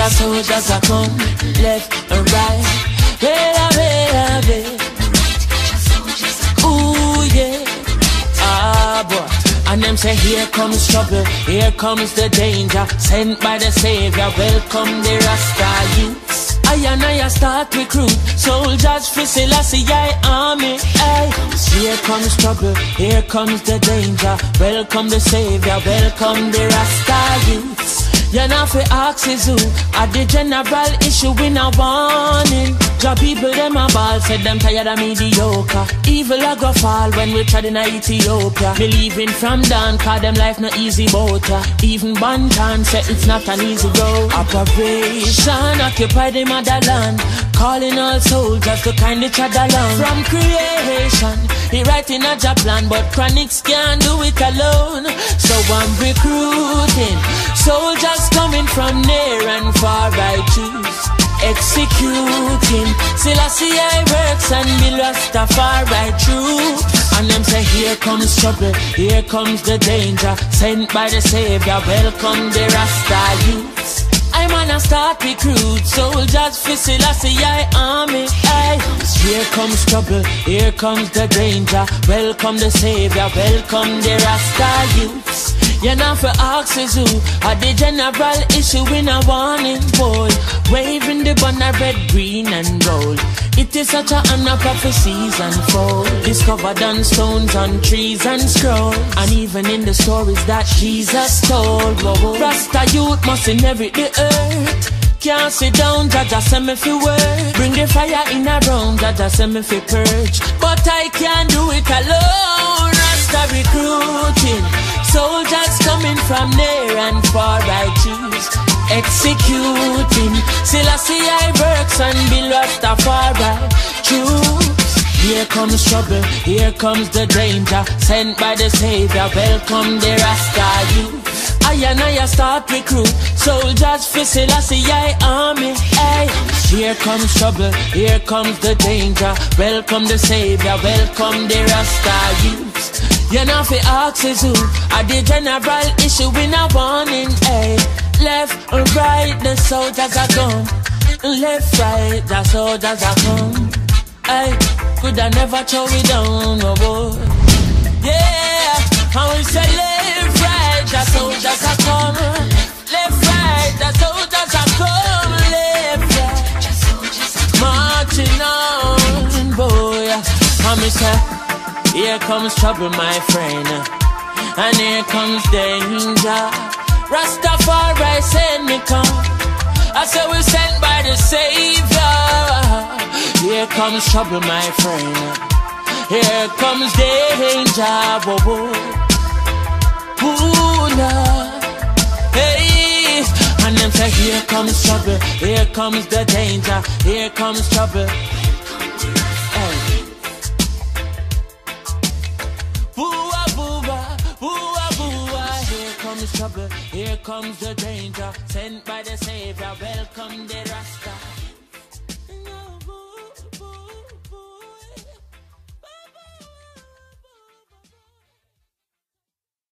Soldiers, soldiers are come, left and right. Hey, hey, hey, Ooh, yeah. Ah, boy. And them say, here comes trouble, here comes the danger. Sent by the Savior, welcome the Rasta youths. I and I start recruit soldiers for Selassie I army. Ay. Here comes trouble, here comes the danger. Welcome the Savior, welcome the Rasta youths. You know fi ask is who At the general issue in a warning. Job people them a ball Said them tired of mediocre. Evil a go fall when we tried in Ethiopia. Believing from down Cause them life no easy boat ya. Even Banton said it's not an easy road. Operation occupy the motherland. Calling all soldiers to kind each other along. From creation Writing a job plan But Chronixx can't do it alone. So I'm recruiting Soldiers coming from near and far I choose Executing. Selassie I see I works and be Rastafari true And them say here comes trouble Here comes the danger. Sent by the Savior Welcome the Rasta start recruit soldiers for Selassie I army. Here comes trouble, here comes the danger. Welcome the savior, welcome the Rasta youths. You know for axes who are the general issue in a warning boy. Waving the banner red, green and gold. It is such a honor prophecies unfold. Discovered on stones, on trees and scrolls. And even in the stories that Jesus told. Rasta youth must inherit the earth. Can't sit down, Jaja send me fi work. Bring the fire in a room, Jaja send me fi purge. But I can't do it alone. Rasta recruiting. Soldiers coming from near and far, I choose executing. Selassie I works and be Rastafari. Choose. Here comes trouble, here comes the danger. Sent by the Savior, welcome the Rasta youth. I and I start recruit soldiers for Selassie I army. Hey, here comes trouble, here comes the danger. Welcome the Savior, welcome the Rasta youths. You know fi ask is who Are the general issue in a warning Hey, left and right the soldiers are gone Left, right, the soldiers are come. Hey, could I never throw it down, no boy. Yeah, and we say left, right, the soldiers are come. Left, right, the soldiers are come. Left, right, marching on, boy. And me say here comes trouble, my friend, and here comes danger. Rastafari send me come. I say we're sent by the Savior. Here comes trouble, my friend. Here comes danger. Whoa, whoa. Ooh, nah. Hey, and them say, here comes trouble. Here comes the danger. Here comes trouble. Trouble. Here comes the danger. Sent by the Savior. Welcome the Rasta.